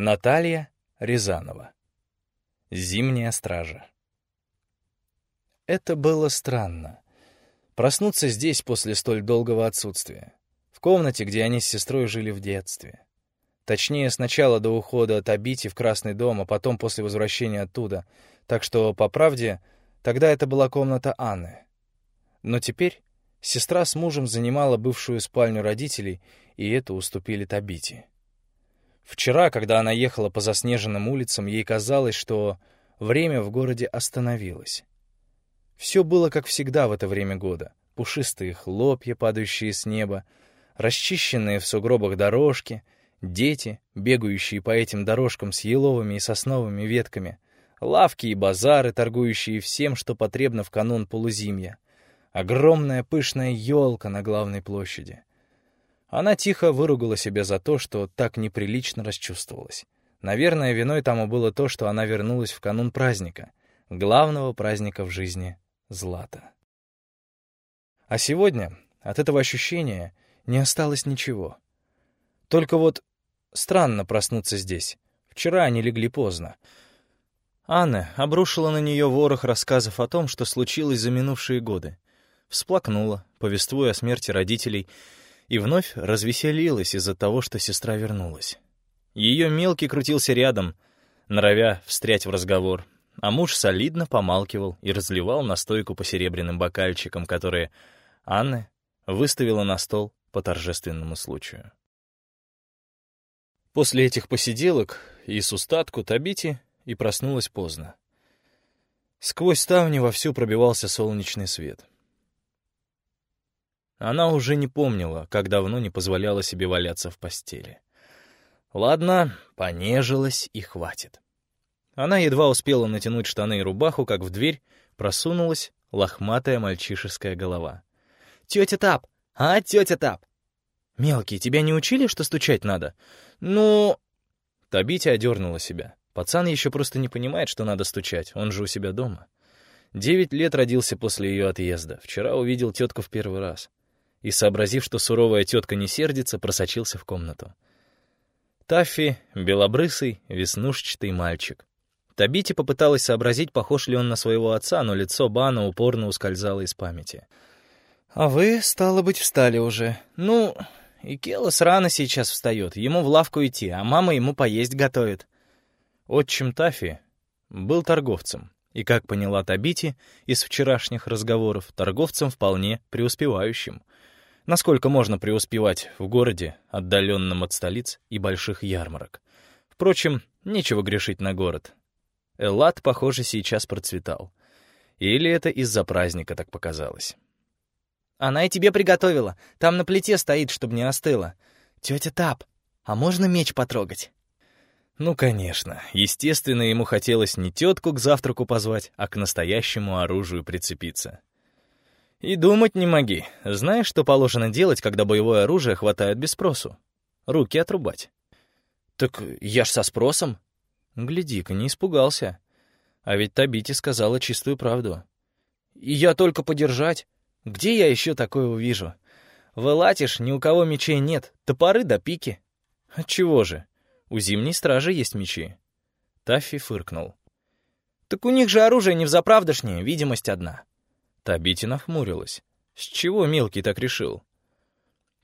Наталья Рязанова. Зимняя стража. Это было странно. Проснуться здесь после столь долгого отсутствия. В комнате, где они с сестрой жили в детстве. Точнее, сначала до ухода от Абити в Красный дом, а потом после возвращения оттуда. Так что, по правде, тогда это была комната Анны. Но теперь сестра с мужем занимала бывшую спальню родителей, и это уступили Табити. Вчера, когда она ехала по заснеженным улицам, ей казалось, что время в городе остановилось. Все было как всегда в это время года. Пушистые хлопья, падающие с неба, расчищенные в сугробах дорожки, дети, бегающие по этим дорожкам с еловыми и сосновыми ветками, лавки и базары, торгующие всем, что потребно в канун полузимья, огромная пышная елка на главной площади. Она тихо выругала себя за то, что так неприлично расчувствовалась. Наверное, виной тому было то, что она вернулась в канун праздника, главного праздника в жизни Злата. А сегодня от этого ощущения не осталось ничего. Только вот странно проснуться здесь. Вчера они легли поздно. Анна обрушила на нее ворох рассказов о том, что случилось за минувшие годы. Всплакнула, повествуя о смерти родителей — и вновь развеселилась из-за того, что сестра вернулась. Ее мелкий крутился рядом, норовя встрять в разговор, а муж солидно помалкивал и разливал настойку по серебряным бокальчикам, которые Анна выставила на стол по торжественному случаю. После этих посиделок и с устатку Табити и проснулась поздно. Сквозь ставни вовсю пробивался солнечный свет — она уже не помнила, как давно не позволяла себе валяться в постели. Ладно, понежилась и хватит. Она едва успела натянуть штаны и рубаху, как в дверь просунулась лохматая мальчишеская голова. «Тетя Тап! А, тетя Тап!» «Мелкий, тебя не учили, что стучать надо?» «Ну...» Табити одернула себя. Пацан еще просто не понимает, что надо стучать, он же у себя дома. Девять лет родился после ее отъезда. Вчера увидел тетку в первый раз и, сообразив, что суровая тетка не сердится, просочился в комнату. Таффи — белобрысый, веснушчатый мальчик. Табити попыталась сообразить, похож ли он на своего отца, но лицо Бана упорно ускользало из памяти. «А вы, стало быть, встали уже. Ну, и Келос рано сейчас встает, ему в лавку идти, а мама ему поесть готовит». Отчим Таффи был торговцем, и, как поняла Табити из вчерашних разговоров, торговцем вполне преуспевающим — Насколько можно преуспевать в городе, отдаленном от столиц и больших ярмарок. Впрочем, нечего грешить на город. Эллад, похоже, сейчас процветал. Или это из-за праздника так показалось. «Она и тебе приготовила. Там на плите стоит, чтобы не остыло. Тетя Тап, а можно меч потрогать?» Ну, конечно. Естественно, ему хотелось не тетку к завтраку позвать, а к настоящему оружию прицепиться. И думать не моги. Знаешь, что положено делать, когда боевое оружие хватает без спросу? Руки отрубать. Так я ж со спросом. Гляди-ка, не испугался. А ведь Табити сказала чистую правду. И я только подержать. Где я еще такое увижу? В Элатиш ни у кого мечей нет, топоры да пики. Отчего же? У зимней стражи есть мечи. Таффи фыркнул. Так у них же оружие не взаправдошнее, видимость одна. Табити нахмурилась. С чего мелкий так решил?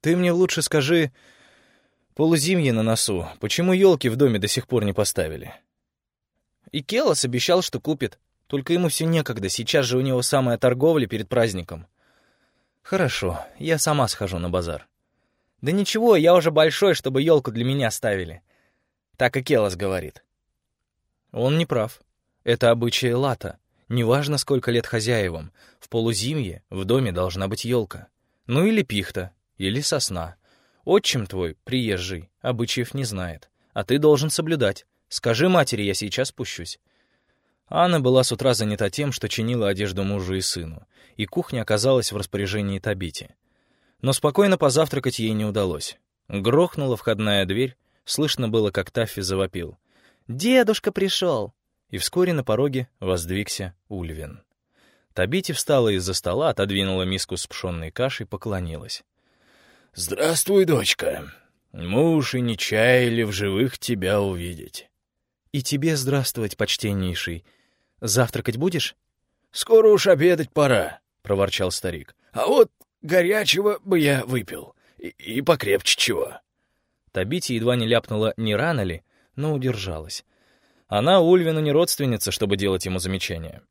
Ты мне лучше скажи, полузимье на носу, почему елки в доме до сих пор не поставили? И Келос обещал, что купит. Только ему все некогда, сейчас же у него самая торговля перед праздником. Хорошо, я сама схожу на базар. Да ничего, я уже большой, чтобы елку для меня ставили. Так и Келос говорит. Он не прав. Это обычай Лата. Неважно, сколько лет хозяевам, в полузимье в доме должна быть елка. Ну или пихта, или сосна. Отчим твой, приезжий, обычаев не знает, а ты должен соблюдать. Скажи матери, я сейчас спущусь. Анна была с утра занята тем, что чинила одежду мужу и сыну, и кухня оказалась в распоряжении Табити. Но спокойно позавтракать ей не удалось. Грохнула входная дверь, слышно было, как Таффи завопил. «Дедушка пришел!» И вскоре на пороге воздвигся Ульвин. Табити встала из-за стола, отодвинула миску с пшенной кашей, поклонилась. «Здравствуй, дочка!» Мы уж и не чаяли в живых тебя увидеть. И тебе здравствовать, почтеннейший. Завтракать будешь? Скоро уж обедать пора, — проворчал старик. А вот горячего бы я выпил. И, и покрепче чего. Табити едва не ляпнула, не рано ли, но удержалась. Она Ульвину не родственница, чтобы делать ему замечания.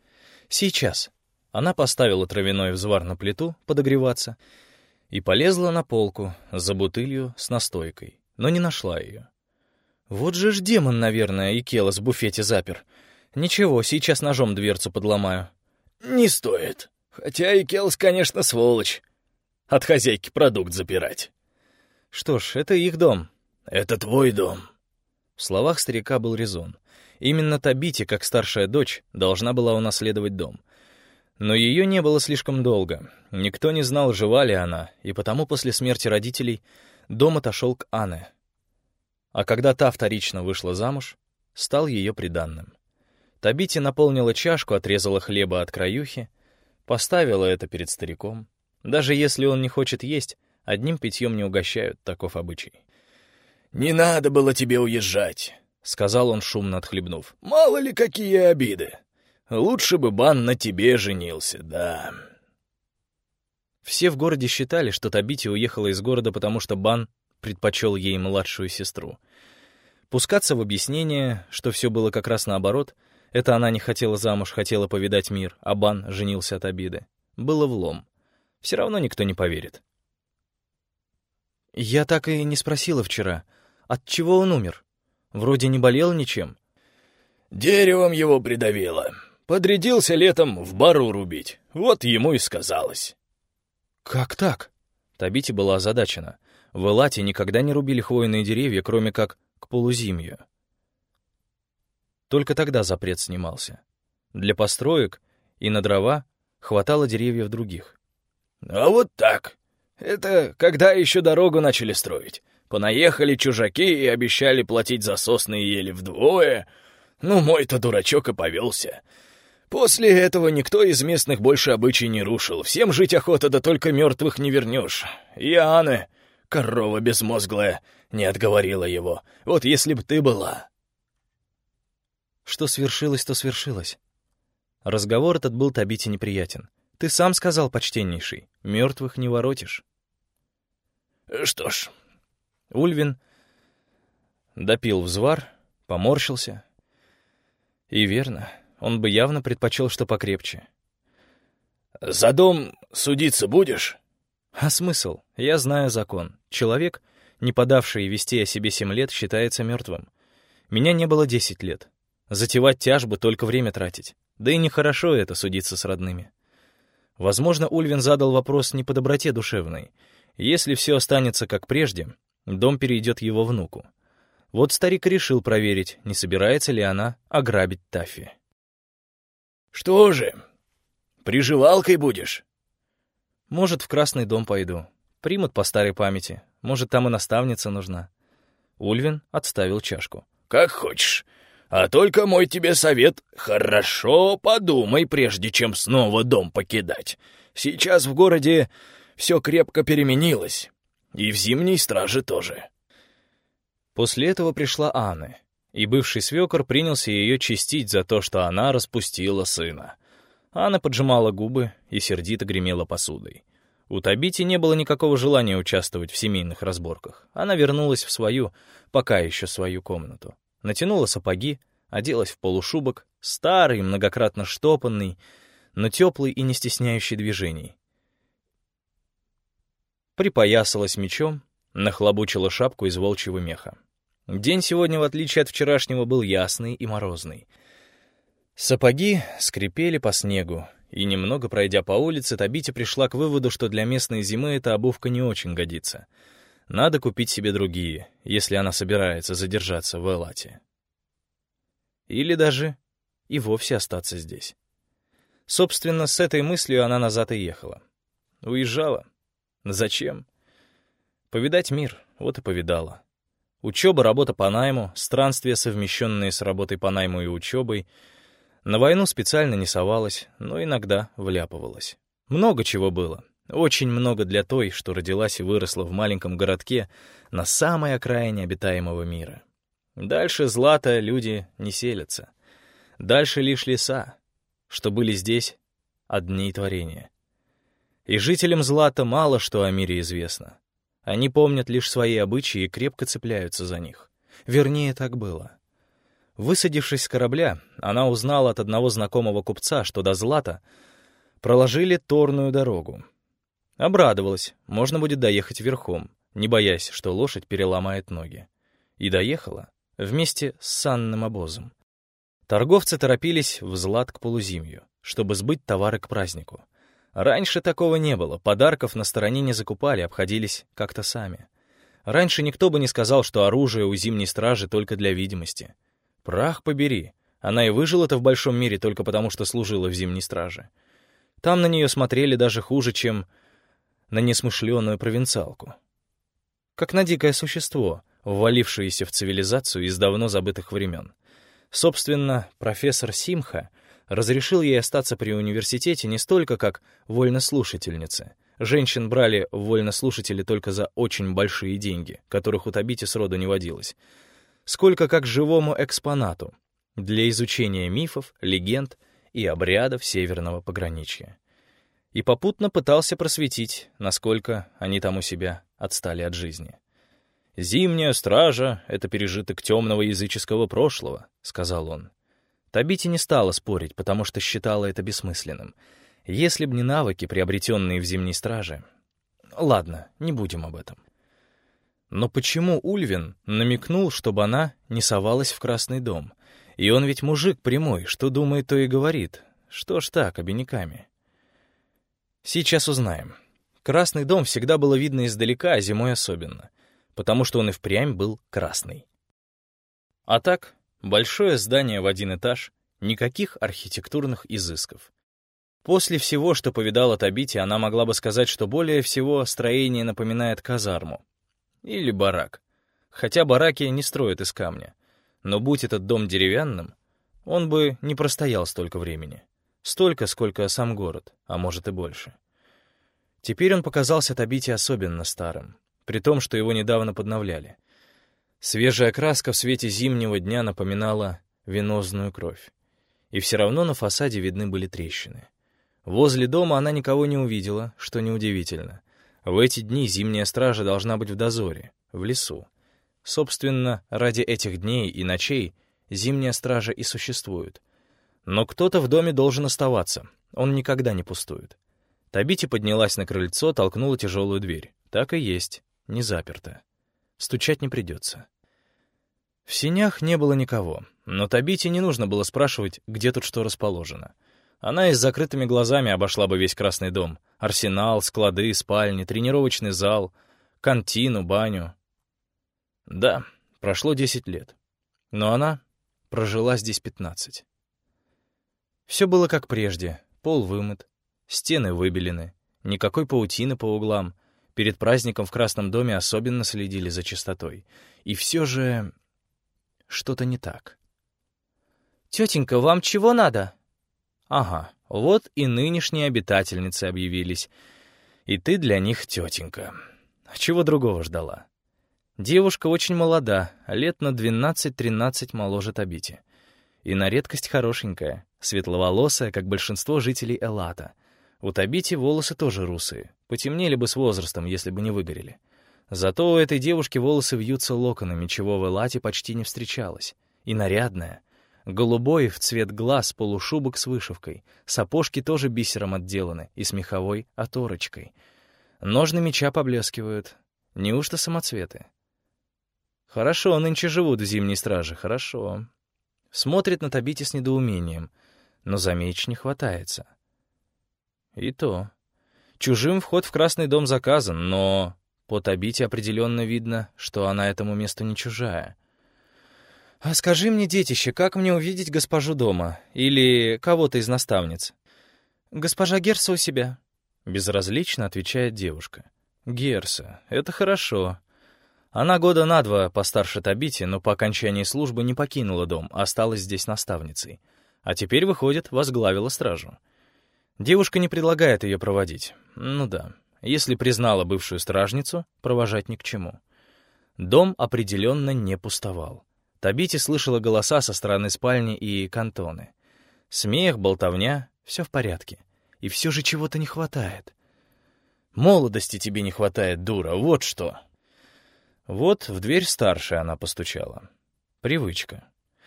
Сейчас. Она поставила травяной взвар на плиту подогреваться и полезла на полку за бутылью с настойкой, но не нашла ее. Вот же ж демон, наверное, и Келос в буфете запер. Ничего, сейчас ножом дверцу подломаю. Не стоит. Хотя и Келос, конечно, сволочь. От хозяйки продукт запирать. Что ж, это их дом. Это твой дом. В словах старика был резон. Именно Табити, как старшая дочь, должна была унаследовать дом. Но ее не было слишком долго. Никто не знал, жива ли она, и потому после смерти родителей дом отошел к Анне. А когда та вторично вышла замуж, стал ее приданным. Табити наполнила чашку, отрезала хлеба от краюхи, поставила это перед стариком. Даже если он не хочет есть, одним питьем не угощают, таков обычай. «Не надо было тебе уезжать», — сказал он, шумно отхлебнув. «Мало ли какие обиды. Лучше бы Бан на тебе женился, да». Все в городе считали, что Табити уехала из города, потому что Бан предпочел ей младшую сестру. Пускаться в объяснение, что все было как раз наоборот, это она не хотела замуж, хотела повидать мир, а Бан женился от обиды. Было влом. Все равно никто не поверит. «Я так и не спросила вчера, от чего он умер? Вроде не болел ничем». «Деревом его придавило. Подрядился летом в бару рубить. Вот ему и сказалось». «Как так?» Табити была озадачена. В Элате никогда не рубили хвойные деревья, кроме как к полузимью. Только тогда запрет снимался. Для построек и на дрова хватало деревьев других. «А вот так. Это когда еще дорогу начали строить. Понаехали чужаки и обещали платить за сосны и ели вдвое. Ну, мой-то дурачок и повелся. После этого никто из местных больше обычай не рушил. Всем жить охота, да только мертвых не вернешь. И Анна, корова безмозглая, не отговорила его. Вот если б ты была. Что свершилось, то свершилось. Разговор этот был Табите неприятен. Ты сам сказал, почтеннейший, мертвых не воротишь. Что ж, Ульвин допил взвар, поморщился. И верно, он бы явно предпочел, что покрепче. «За дом судиться будешь?» «А смысл? Я знаю закон. Человек, не подавший вести о себе семь лет, считается мертвым. Меня не было десять лет. Затевать тяжбы, только время тратить. Да и нехорошо это, судиться с родными». Возможно, Ульвин задал вопрос не по доброте душевной. Если все останется как прежде, дом перейдет его внуку. Вот старик решил проверить, не собирается ли она ограбить Таффи. «Что же, приживалкой будешь?» «Может, в Красный дом пойду. Примут по старой памяти. Может, там и наставница нужна». Ульвин отставил чашку. «Как хочешь. А только мой тебе совет — хорошо подумай, прежде чем снова дом покидать. Сейчас в городе все крепко переменилось. И в зимней страже тоже». После этого пришла Анна и бывший свекор принялся ее чистить за то, что она распустила сына. Анна поджимала губы и сердито гремела посудой. У Табити не было никакого желания участвовать в семейных разборках. Она вернулась в свою, пока еще свою комнату. Натянула сапоги, оделась в полушубок, старый, многократно штопанный, но теплый и не стесняющий движений. Припоясалась мечом, нахлобучила шапку из волчьего меха. День сегодня, в отличие от вчерашнего, был ясный и морозный. Сапоги скрипели по снегу, и немного пройдя по улице, Табити пришла к выводу, что для местной зимы эта обувка не очень годится. Надо купить себе другие, если она собирается задержаться в Элате. Или даже и вовсе остаться здесь. Собственно, с этой мыслью она назад и ехала. Уезжала. Зачем? Повидать мир, вот и повидала. Учеба, работа по найму, странствия, совмещенные с работой по найму и учебой. На войну специально не совалась, но иногда вляпывалась. Много чего было. Очень много для той, что родилась и выросла в маленьком городке на самой окраине обитаемого мира. Дальше злата люди не селятся. Дальше лишь леса, что были здесь одни творения. И жителям злата мало что о мире известно. Они помнят лишь свои обычаи и крепко цепляются за них. Вернее, так было. Высадившись с корабля, она узнала от одного знакомого купца, что до Злата проложили торную дорогу. Обрадовалась, можно будет доехать верхом, не боясь, что лошадь переломает ноги. И доехала вместе с санным обозом. Торговцы торопились в Злат к полузимью, чтобы сбыть товары к празднику. Раньше такого не было, подарков на стороне не закупали, обходились как-то сами. Раньше никто бы не сказал, что оружие у зимней стражи только для видимости. Прах побери, она и выжила-то в большом мире только потому, что служила в зимней страже. Там на нее смотрели даже хуже, чем на несмышленную провинциалку. Как на дикое существо, ввалившееся в цивилизацию из давно забытых времен. Собственно, профессор Симха — разрешил ей остаться при университете не столько как вольнослушательнице. Женщин брали в вольнослушатели только за очень большие деньги, которых у Табити сроду не водилось, сколько как живому экспонату для изучения мифов, легенд и обрядов северного пограничья. И попутно пытался просветить, насколько они там у себя отстали от жизни. «Зимняя стража — это пережиток темного языческого прошлого», — сказал он. Табити не стала спорить, потому что считала это бессмысленным. Если б не навыки, приобретенные в Зимней Страже... Ладно, не будем об этом. Но почему Ульвин намекнул, чтобы она не совалась в Красный дом? И он ведь мужик прямой, что думает, то и говорит. Что ж так, обиняками? Сейчас узнаем. Красный дом всегда было видно издалека, а зимой особенно, потому что он и впрямь был красный. А так, Большое здание в один этаж, никаких архитектурных изысков. После всего, что повидала Табити, она могла бы сказать, что более всего строение напоминает казарму. Или барак. Хотя бараки не строят из камня. Но будь этот дом деревянным, он бы не простоял столько времени. Столько, сколько сам город, а может и больше. Теперь он показался Табити особенно старым, при том, что его недавно подновляли. Свежая краска в свете зимнего дня напоминала венозную кровь. И все равно на фасаде видны были трещины. Возле дома она никого не увидела, что неудивительно. В эти дни зимняя стража должна быть в дозоре, в лесу. Собственно, ради этих дней и ночей зимняя стража и существует. Но кто-то в доме должен оставаться, он никогда не пустует. Табити поднялась на крыльцо, толкнула тяжелую дверь. Так и есть, не заперта. Стучать не придется. В синях не было никого, но Табите не нужно было спрашивать, где тут что расположено. Она и с закрытыми глазами обошла бы весь Красный дом. Арсенал, склады, спальни, тренировочный зал, кантину, баню. Да, прошло десять лет. Но она прожила здесь пятнадцать. Все было как прежде. Пол вымыт, стены выбелены, никакой паутины по углам — Перед праздником в Красном доме особенно следили за чистотой. И все же что-то не так. «Тетенька, вам чего надо?» «Ага, вот и нынешние обитательницы объявились. И ты для них тетенька. Чего другого ждала?» Девушка очень молода, лет на 12-13 моложе Табити. И на редкость хорошенькая, светловолосая, как большинство жителей Элата — у Табити волосы тоже русые, потемнели бы с возрастом, если бы не выгорели. Зато у этой девушки волосы вьются локонами, чего в Элате почти не встречалось. И нарядная. Голубой в цвет глаз полушубок с вышивкой. Сапожки тоже бисером отделаны и с меховой оторочкой. Ножны меча поблескивают. Неужто самоцветы? Хорошо, нынче живут в зимней страже, хорошо. Смотрит на Табити с недоумением, но за меч не хватается. И то. Чужим вход в Красный дом заказан, но по Табите определенно видно, что она этому месту не чужая. «А скажи мне, детище, как мне увидеть госпожу дома? Или кого-то из наставниц?» «Госпожа Герса у себя», — безразлично отвечает девушка. «Герса, это хорошо. Она года на два постарше Табити, но по окончании службы не покинула дом, осталась здесь наставницей. А теперь, выходит, возглавила стражу. Девушка не предлагает ее проводить. Ну да, если признала бывшую стражницу, провожать ни к чему. Дом определенно не пустовал. Табити слышала голоса со стороны спальни и кантоны. Смех, болтовня — все в порядке. И все же чего-то не хватает. Молодости тебе не хватает, дура, вот что. Вот в дверь старшая она постучала. Привычка.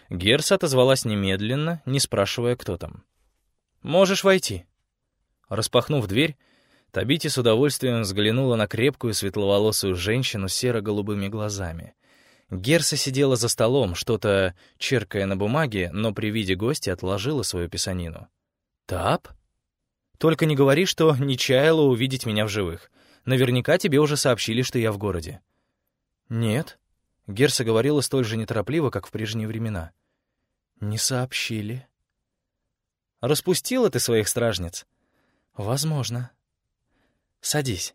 Герса отозвалась немедленно, не спрашивая, кто там. «Можешь войти». Распахнув дверь, Табити с удовольствием взглянула на крепкую светловолосую женщину с серо-голубыми глазами. Герса сидела за столом, что-то черкая на бумаге, но при виде гостя отложила свою писанину. «Таб? Только не говори, что не чаяла увидеть меня в живых. Наверняка тебе уже сообщили, что я в городе». «Нет», — Герса говорила столь же неторопливо, как в прежние времена. «Не сообщили». «Распустила ты своих стражниц?» «Возможно», Садись».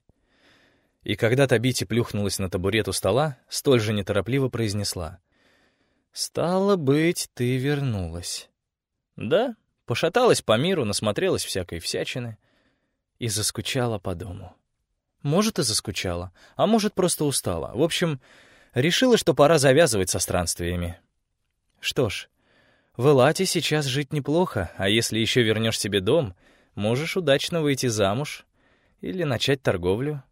И когда Табити плюхнулась на табурет у стола, столь же неторопливо произнесла. «Стало быть, ты вернулась». «Да, пошаталась по миру, насмотрелась всякой всячины и заскучала по дому». Может, и заскучала, а может, просто устала. В общем, решила, что пора завязывать со странствиями. Что ж, в Элате сейчас жить неплохо, а если еще вернешь себе дом, можешь удачно выйти замуж или начать торговлю.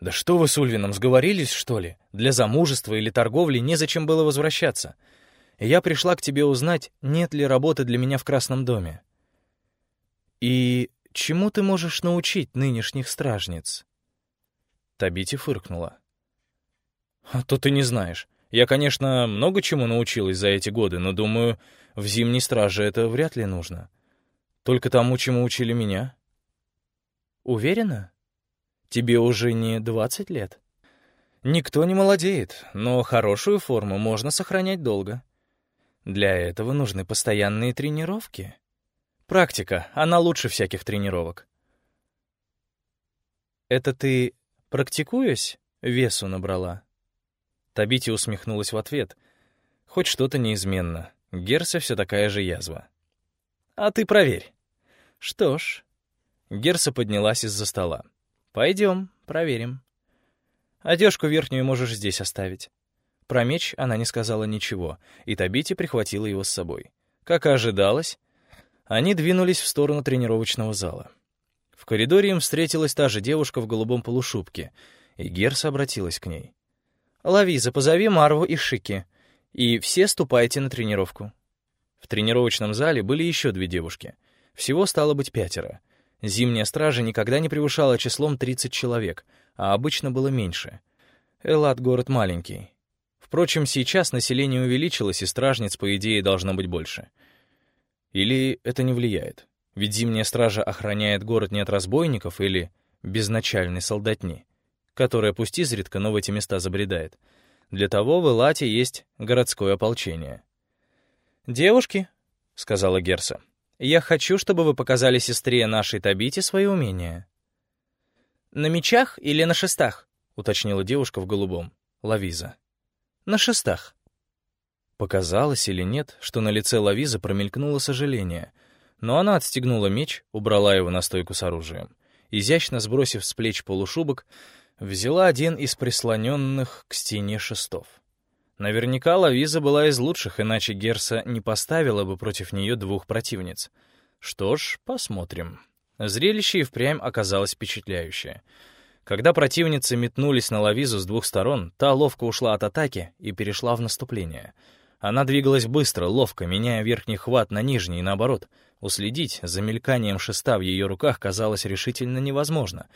Да что вы с Ульвином, сговорились, что ли? Для замужества или торговли незачем было возвращаться. я пришла к тебе узнать, нет ли работы для меня в Красном доме. И чему ты можешь научить нынешних стражниц? Табити фыркнула. А то ты не знаешь. Я, конечно, много чему научилась за эти годы, но, думаю, в зимней страже это вряд ли нужно. Только тому, чему учили меня. Уверена? Тебе уже не двадцать лет? Никто не молодеет, но хорошую форму можно сохранять долго. Для этого нужны постоянные тренировки. Практика, она лучше всяких тренировок. Это ты, практикуясь, весу набрала? Табити усмехнулась в ответ. Хоть что-то неизменно. Герса все такая же язва. А ты проверь. Что ж, Герса поднялась из-за стола. «Пойдем, проверим. Одежку верхнюю можешь здесь оставить». Про меч она не сказала ничего, и Табити прихватила его с собой. Как и ожидалось, они двинулись в сторону тренировочного зала. В коридоре им встретилась та же девушка в голубом полушубке, и Герса обратилась к ней. «Лавиза, позови Марву и Шики, и все ступайте на тренировку». В тренировочном зале были еще две девушки. Всего стало быть пятеро — Зимняя стража никогда не превышала числом 30 человек, а обычно было меньше. Элат — город маленький. Впрочем, сейчас население увеличилось, и стражниц, по идее, должно быть больше. Или это не влияет? Ведь зимняя стража охраняет город не от разбойников или безначальной солдатни, которая пусть изредка, но в эти места забредает. Для того в Элате есть городское ополчение. «Девушки», — сказала Герса, я хочу, чтобы вы показали сестре нашей Табите свои умения». «На мечах или на шестах?» — уточнила девушка в голубом. Лавиза. «На шестах». Показалось или нет, что на лице Лавизы промелькнуло сожаление, но она отстегнула меч, убрала его на стойку с оружием. Изящно сбросив с плеч полушубок, взяла один из прислоненных к стене шестов. Наверняка Лавиза была из лучших, иначе Герса не поставила бы против нее двух противниц. Что ж, посмотрим. Зрелище и впрямь оказалось впечатляющее. Когда противницы метнулись на Лавизу с двух сторон, та ловко ушла от атаки и перешла в наступление. Она двигалась быстро, ловко, меняя верхний хват на нижний и наоборот. Уследить за мельканием шеста в ее руках казалось решительно невозможно.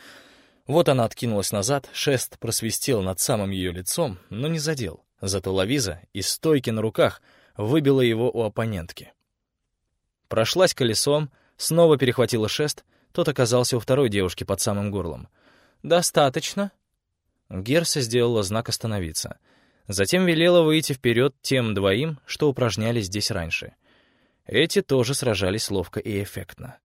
Вот она откинулась назад, шест просвистел над самым ее лицом, но не задел. Зато Лавиза из стойки на руках выбила его у оппонентки. Прошлась колесом, снова перехватила шест, тот оказался у второй девушки под самым горлом. «Достаточно». Герса сделала знак «Остановиться». Затем велела выйти вперед тем двоим, что упражнялись здесь раньше. Эти тоже сражались ловко и эффектно.